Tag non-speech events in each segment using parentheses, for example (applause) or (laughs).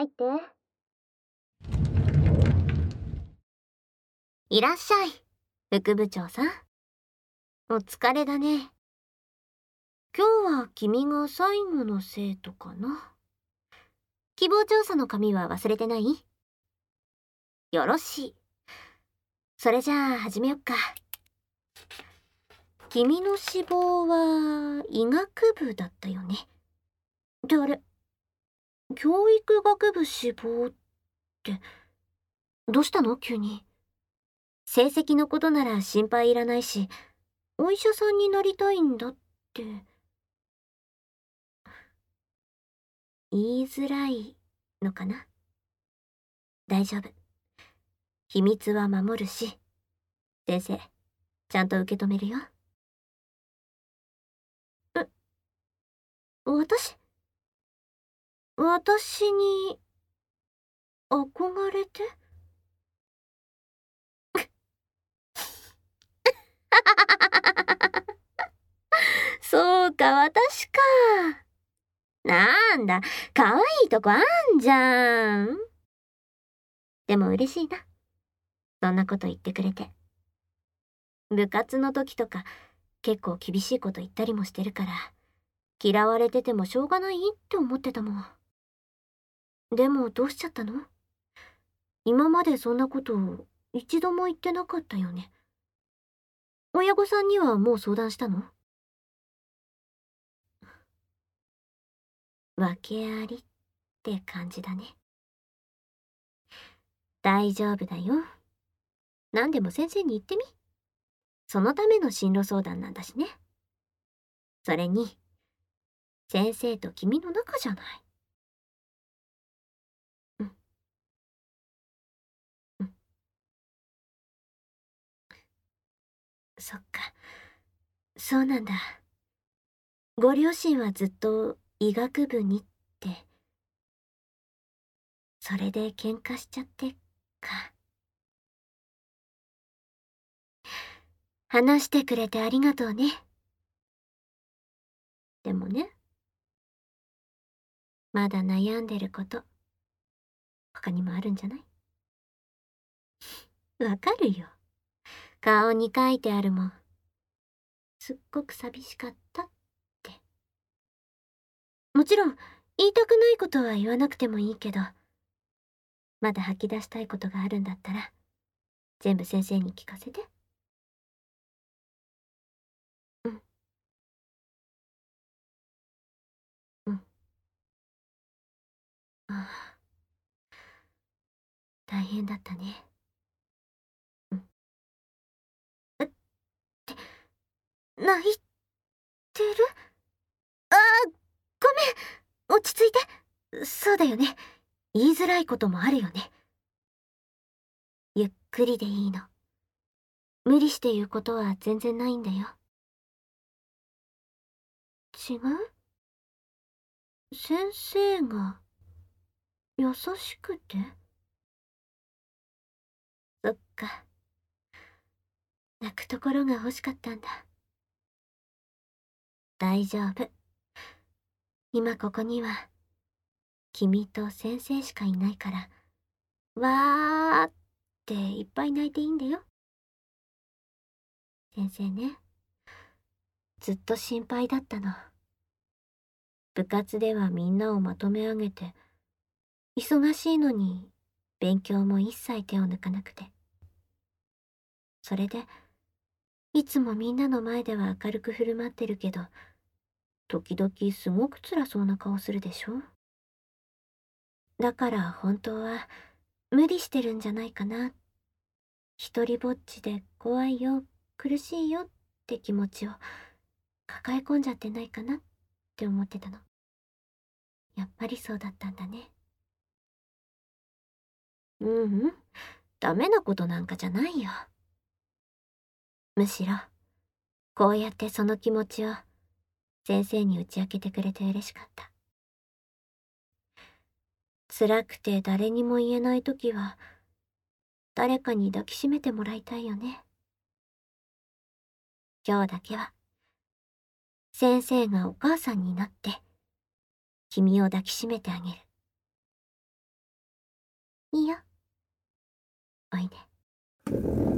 入って。いらっしゃい、副部長さん。お疲れだね。今日は君が最後の生徒かな。希望調査の紙は忘れてない？よろしい。それじゃあ始めよっか。君の志望は医学部だったよね。であれ、教育学部志望って、どうしたの？急に。成績のことなら心配いらないし、お医者さんになりたいんだって。言いづらいのかな？大丈夫。秘密は守るし、先生、ちゃんと受け止めるよ。え、私？私に、憧れて？(laughs) そうか、私か。なんだ、可愛いとこあんじゃん。でも嬉しいな。そんなこと言ってくれて。部活の時とか結構厳しいこと言ったりもしてるから、嫌われててもしょうがないって思ってたもん。でもどうしちゃったの？今までそんなこと一度も言ってなかったよね。親御さんにはもう相談したの？訳ありって感じだね。大丈夫だよ。何でも先生に言ってみ。そのための進路相談なんだしね。それに、先生と君の仲じゃない。そっか。そうなんだ。ご両親はずっと医学部にって。それで喧嘩しちゃってか。話してくれてありがとうね。でもね、まだ悩んでること、他にもあるんじゃない？(laughs) わかるよ。顔に書いてあるもん。すっごく寂しかったって。もちろん、言いたくないことは言わなくてもいいけど、まだ吐き出したいことがあるんだったら、全部先生に聞かせてうんうん。ああ大変だったね。泣いてる？ああ、ごめん落ち着いてそうだよね。言いづらいこともあるよね。ゆっくりでいいの。無理して言うことは全然ないんだよ。違う？先生が優しくて？そっか。泣くところが欲しかったんだ。大丈夫。今ここには、君と先生しかいないから、わーっていっぱい泣いていいんだよ。先生ね、ずっと心配だったの。部活ではみんなをまとめ上げて、忙しいのに勉強も一切手を抜かなくて。それで、いつもみんなの前では明るく振る舞ってるけど、時々すごく辛そうな顔するでしょ？だから本当は無理してるんじゃないかな。一りぼっちで怖いよ、苦しいよって気持ちを抱え込んじゃってないかなって思ってたの。やっぱりそうだったんだね。ううん、ダメなことなんかじゃないよ。むしろ、こうやってその気持ちを先生に打ち明けてくれて嬉しかった。辛くて誰にも言えない時は、誰かに抱きしめてもらいたいよね。今日だけは、先生がお母さんになって、君を抱きしめてあげる。いいよ。おいで。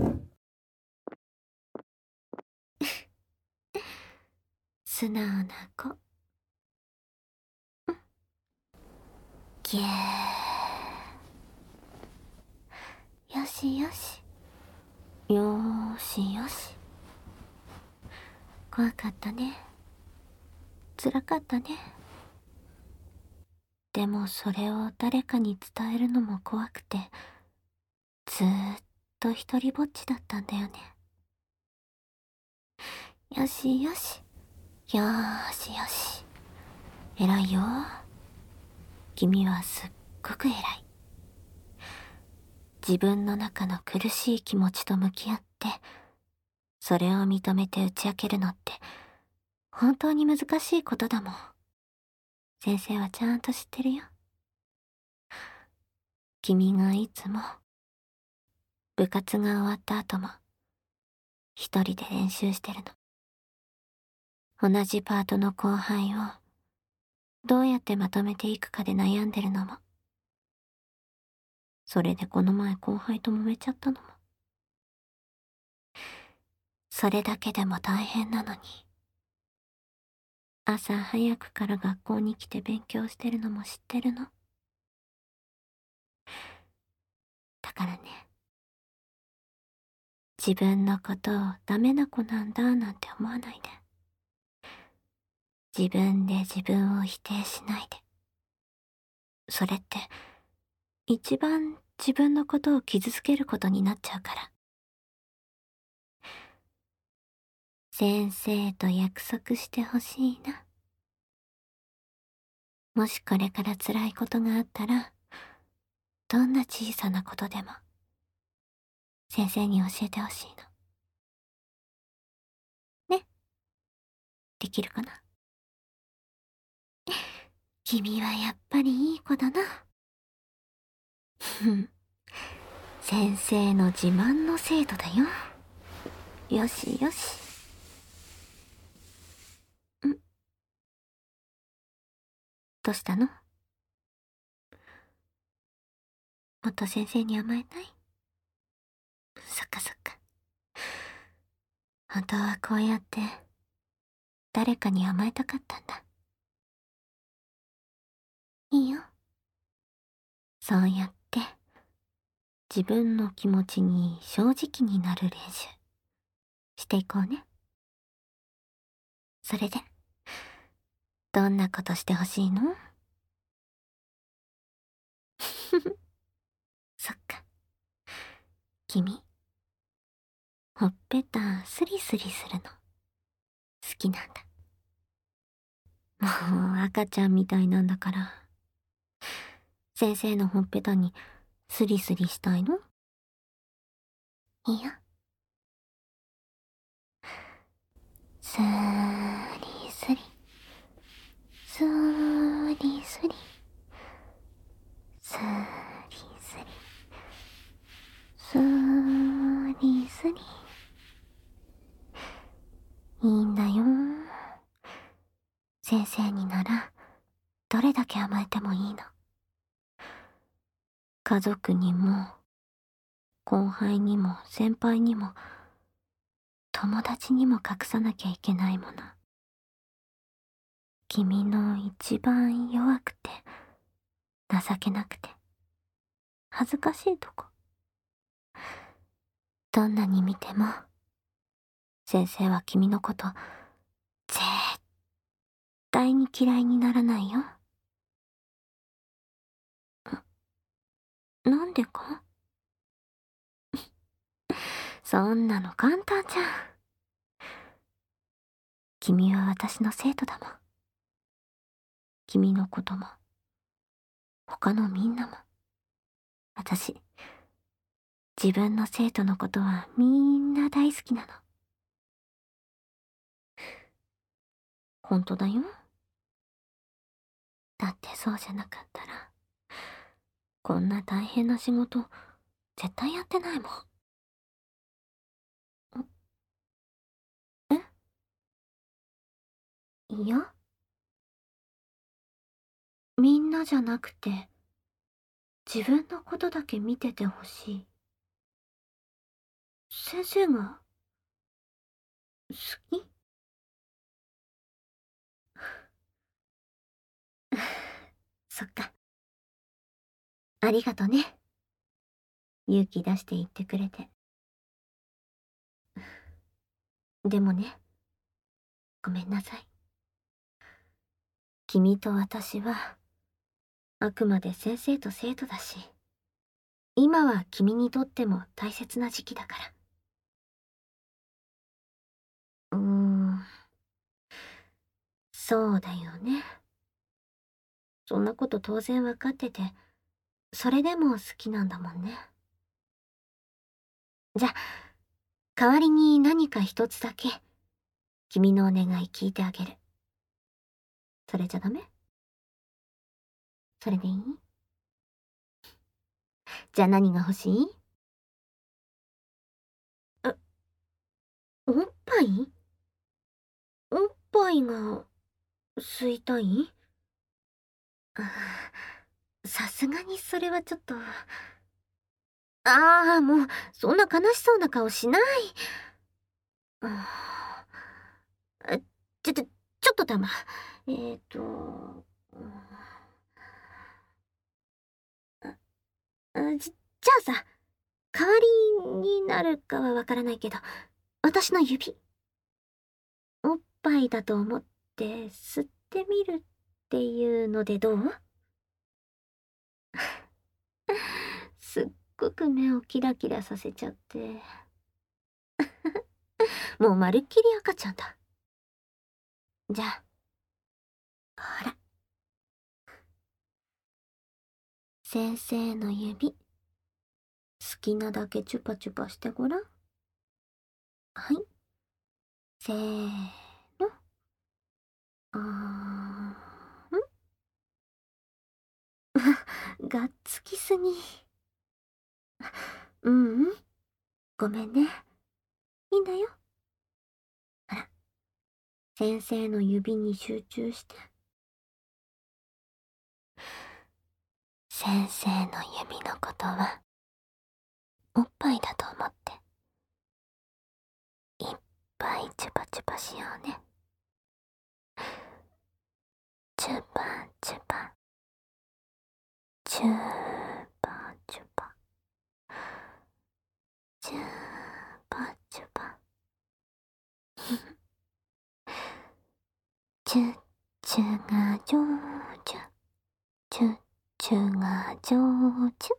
素直な子。ぎゅー。よしよし。よーしよし。怖かったね。辛かったね。でもそれを誰かに伝えるのも怖くて、ずーっと一人ぼっちだったんだよね。よしよし。よーしよし。偉いよ。君はすっごく偉い。自分の中の苦しい気持ちと向き合って、それを認めて打ち明けるのって、本当に難しいことだもん。先生はちゃんと知ってるよ。君がいつも、部活が終わった後も、一人で練習してるの。同じパートの後輩を、どうやってまとめていくかで悩んでるのも。それでこの前後輩と揉めちゃったのも。それだけでも大変なのに。朝早くから学校に来て勉強してるのも知ってるの。だからね。自分のことをダメな子なんだなんて思わないで。自分で自分を否定しないで。それって、一番自分のことを傷つけることになっちゃうから。先生と約束してほしいな。もしこれから辛いことがあったら、どんな小さなことでも、先生に教えてほしいの。ね？できるかな？君はやっぱりいい子だな。ふん。先生の自慢の生徒だよ。よしよし。んどうしたの？もっと先生に甘えたい？そっかそっか。本当はこうやって誰かに甘えたかったんだ。いいよ。そうやって自分の気持ちに正直になる練習していこうね。それで。どんなことしてほしいの？(laughs) そっか。君、ほっぺたスリスリするの、好きなんだ。もう赤ちゃんみたいなんだから。先生のほっぺたにスリスリしたいの？いいよ。スリスリ。スリスリ。スリスリ。スリスリ。いいんだよ。先生になら、どれだけ甘えてもいいの。家族にも、後輩にも先輩にも、友達にも隠さなきゃいけないもの。君の一番弱くて、情けなくて、恥ずかしいとこ。どんなに見ても、先生は君のこと、絶対に嫌いにならないよ。なんでか？(laughs) そんなの簡単じゃん。君は私の生徒だもん。君のことも、他のみんなも、私、自分の生徒のことはみんな大好きなの。本当だよ。だってそうじゃなかったら、こんな大変な仕事、絶対やってないもん。え？いや？みんなじゃなくて、自分のことだけ見ててほしい。先生が、好き？(laughs) そっか。ありがとね。勇気出して言ってくれて。でもね、ごめんなさい。君と私は、あくまで先生と生徒だし、今は君にとっても大切な時期だから。うーん、そうだよね。そんなこと当然わかってて、それでも好きなんだもんね。じゃ、代わりに何か一つだけ、君のお願い聞いてあげる。それじゃダメ？それでいい？じゃあ何が欲しい？あ、おっぱい？おっぱいが吸いたい？ああさすがにそれはちょっと。ああ、もう、そんな悲しそうな顔しない。ちょ、ちょ、ちょっとたま。えっ、ー、と、じ、じゃあさ、代わりになるかはわからないけど、私の指、おっぱいだと思って吸ってみるっていうのでどう？(laughs) すっごく目をキラキラさせちゃって。(laughs) もうまるっきり赤ちゃんだ。じゃあ、ほら。先生の指、好きなだけチュパチュパしてごらん。はい。せーの。あーん。(laughs) がっつきすぎ。う (laughs) うん？ごめんね。いいんだよ。ほら、先生の指に集中して。先生の指のことは、おっぱいだと思って、いっぱいチュパチュパしようね。チュパチュパ。チューパチュパチューパチュパチュチュがジョージュチュチュがジョージュ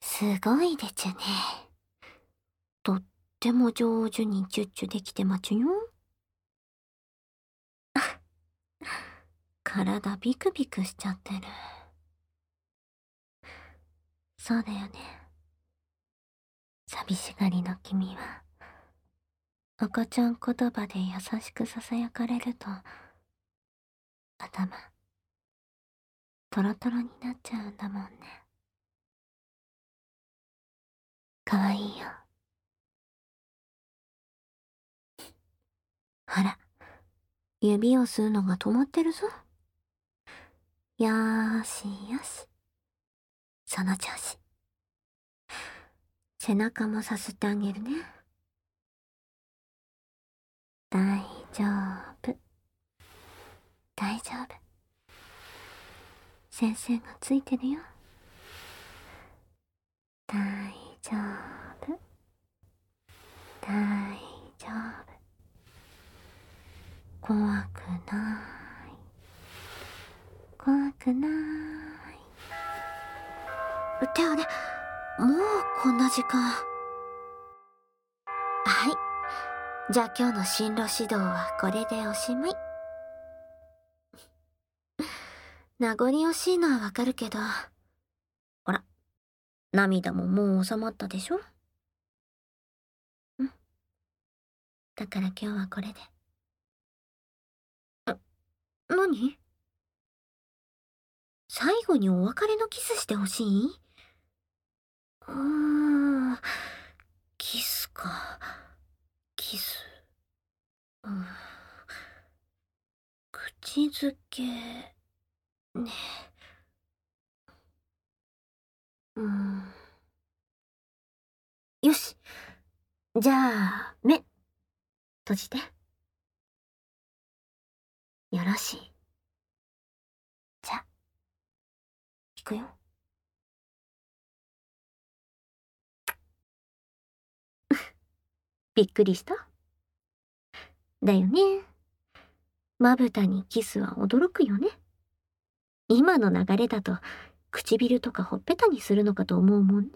すごいでちゅね。とっても上手にチュッチュできてまちゅよ。体ビクビクしちゃってる。そうだよね。寂しがりの君は、赤ちゃん言葉で優しく囁かれると、頭、トロトロになっちゃうんだもんね。かわいいよ。ほら、指を吸うのが止まってるぞ。よーしよし。その調子。背中もさすってあげるね。大丈夫。大丈夫。先生がついてるよ。大丈夫。大丈夫。怖くない。怖くない。ってあれ、もうこんな時間。はい。じゃあ今日の進路指導はこれでおしまい。名残惜しいのはわかるけど。ほら、涙ももう収まったでしょ？うん。だから今日はこれで。何？最後にお別れのキスしてほしい？うーん、キスか。キス。うん。口づけ。ねうん。よし。じゃあ、目、閉じて。よろしい。じゃ、いくよ。(laughs) びっくりした？だよね。まぶたにキスは驚くよね。今の流れだと、唇とかほっぺたにするのかと思うもんね。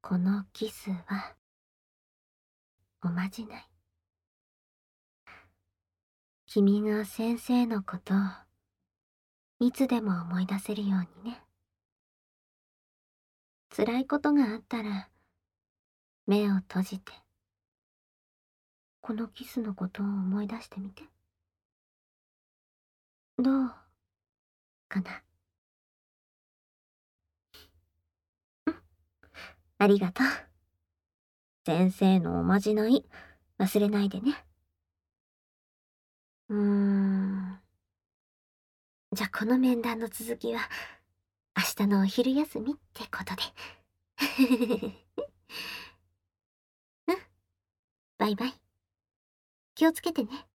このキスは、おまじない。君が先生のこと、いつでも思い出せるようにね。辛いことがあったら、目を閉じて、このキスのことを思い出してみて。どうかなうん。ありがとう。先生のおまじない、忘れないでね。うーん。じゃこの面談の続きは、明日のお昼休みってことで。(laughs) うん。バイバイ。気をつけてね。